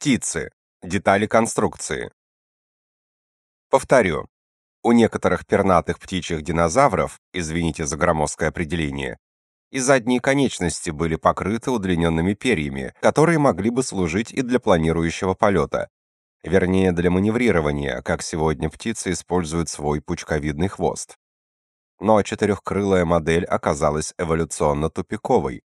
Птицы. Детали конструкции. Повторю. У некоторых пернатых птичьих динозавров, извините за громоздкое определение, и задние конечности были покрыты удлиненными перьями, которые могли бы служить и для планирующего полета. Вернее, для маневрирования, как сегодня птицы используют свой пучковидный хвост. Но четырехкрылая модель оказалась эволюционно тупиковой.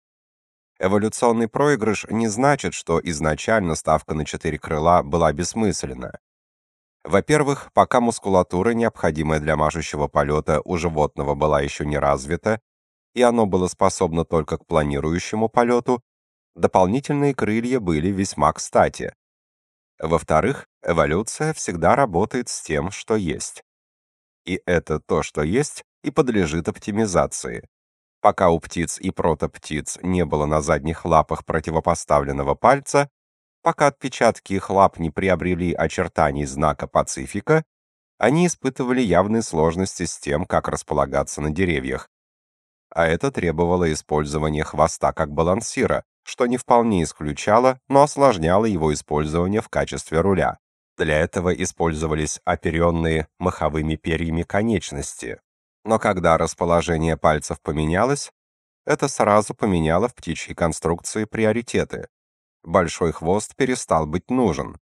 Эволюционный проигрыш не значит, что изначально ставка на четыре крыла была бессмысленна. Во-первых, пока мускулатура, необходимая для машущего полета, у животного была еще не развита, и оно было способно только к планирующему полету, дополнительные крылья были весьма кстати. Во-вторых, эволюция всегда работает с тем, что есть. И это то, что есть, и подлежит оптимизации. Пока у птиц и протоптиц не было на задних лапах противопоставленного пальца, пока отпечатки их лап не приобрели очертаний знака Пацифика, они испытывали явные сложности с тем, как располагаться на деревьях. А это требовало использования хвоста как балансира, что не вполне исключало, но осложняло его использование в качестве руля. Для этого использовались оперенные маховыми перьями конечности, но когда расположение пальцев поменялось, это сразу поменяло в птичьей конструкции приоритеты. Большой хвост перестал быть нужен.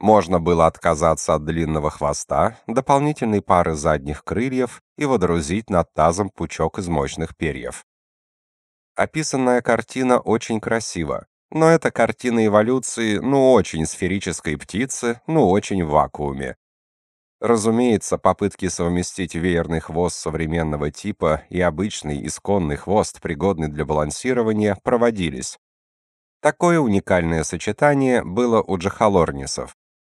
Можно было отказаться от длинного хвоста, дополнительной пары задних крыльев и водрузить над тазом пучок из мощных перьев. Описанная картина очень красива, но это картина эволюции, ну очень сферической птицы, ну очень в вакууме. Разумеется, попытки совместить веерный хвост современного типа и обычный исконный хвост, пригодный для балансирования, проводились. Такое уникальное сочетание было у джахалорнисов.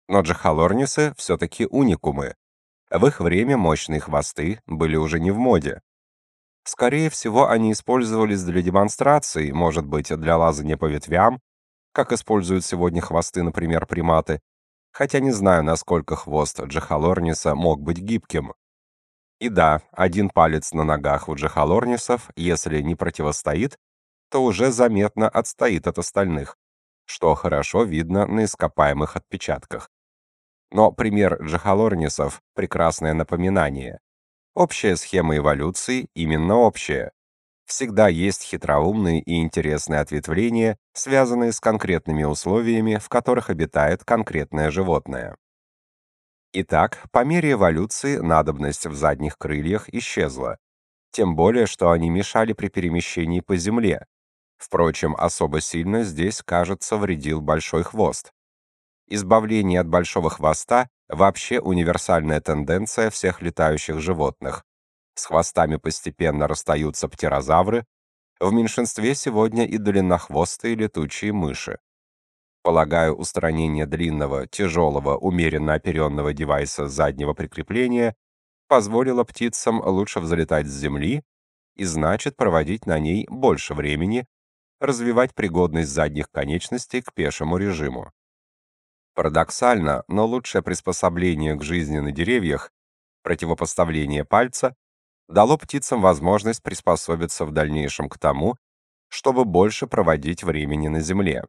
Но джахалорнисы все-таки уникумы. В их время мощные хвосты были уже не в моде. Скорее всего, они использовались для демонстрации, может быть, для лазания по ветвям, как используют сегодня хвосты, например, приматы, хотя не знаю, насколько хвост Джахалорниса мог быть гибким. И да, один палец на ногах у Джахалорнисов, если не противостоит, то уже заметно отстоит от остальных, что хорошо видно на ископаемых отпечатках. Но пример Джахалорнисов — прекрасное напоминание. Общая схема эволюции именно общая всегда есть хитроумные и интересные ответвления, связанные с конкретными условиями, в которых обитает конкретное животное. Итак, по мере эволюции надобность в задних крыльях исчезла, тем более что они мешали при перемещении по земле. Впрочем, особо сильно здесь, кажется, вредил большой хвост. Избавление от большого хвоста вообще универсальная тенденция всех летающих животных. С хвостами постепенно расстаются птерозавры, в меньшинстве сегодня и длиннохвостые летучие мыши. Полагаю, устранение длинного, тяжелого, умеренно оперенного девайса заднего прикрепления позволило птицам лучше взлетать с земли и значит проводить на ней больше времени, развивать пригодность задних конечностей к пешему режиму. Парадоксально, но лучшее приспособление к жизни на деревьях противопоставление пальца дало птицам возможность приспособиться в дальнейшем к тому, чтобы больше проводить времени на Земле.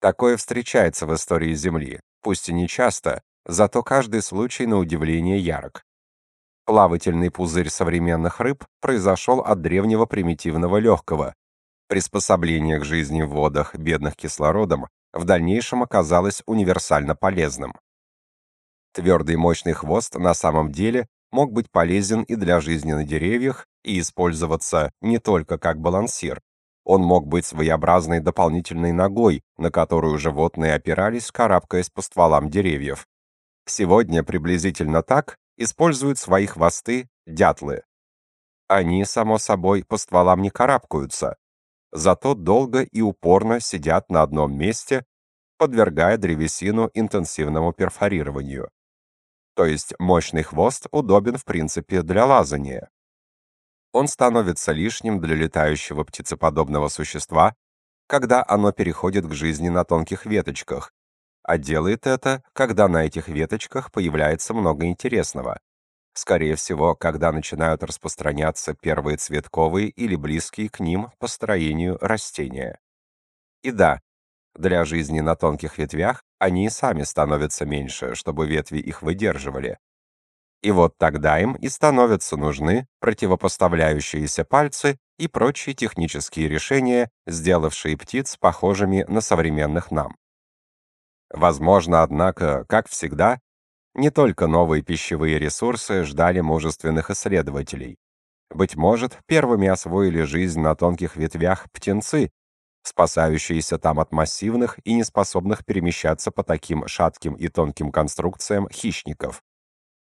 Такое встречается в истории Земли, пусть и не часто, зато каждый случай на удивление ярок. Плавательный пузырь современных рыб произошел от древнего примитивного легкого. Приспособление к жизни в водах, бедных кислородом, в дальнейшем оказалось универсально полезным. Твердый мощный хвост на самом деле мог быть полезен и для жизни на деревьях и использоваться не только как балансир. Он мог быть своеобразной дополнительной ногой, на которую животные опирались, карабкаясь по стволам деревьев. Сегодня приблизительно так используют свои хвосты дятлы. Они, само собой, по стволам не карабкаются, зато долго и упорно сидят на одном месте, подвергая древесину интенсивному перфорированию то есть мощный хвост удобен в принципе для лазания. Он становится лишним для летающего птицеподобного существа, когда оно переходит к жизни на тонких веточках, а делает это, когда на этих веточках появляется много интересного. Скорее всего, когда начинают распространяться первые цветковые или близкие к ним по строению растения. И да, Для жизни на тонких ветвях они и сами становятся меньше, чтобы ветви их выдерживали. И вот тогда им и становятся нужны противопоставляющиеся пальцы и прочие технические решения, сделавшие птиц похожими на современных нам. Возможно, однако, как всегда, не только новые пищевые ресурсы ждали мужественных исследователей. Быть может, первыми освоили жизнь на тонких ветвях птенцы, спасающиеся там от массивных и неспособных перемещаться по таким шатким и тонким конструкциям хищников.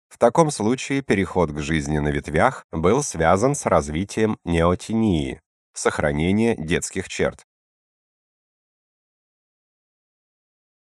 В таком случае переход к жизни на ветвях был связан с развитием неотении, сохранения детских черт.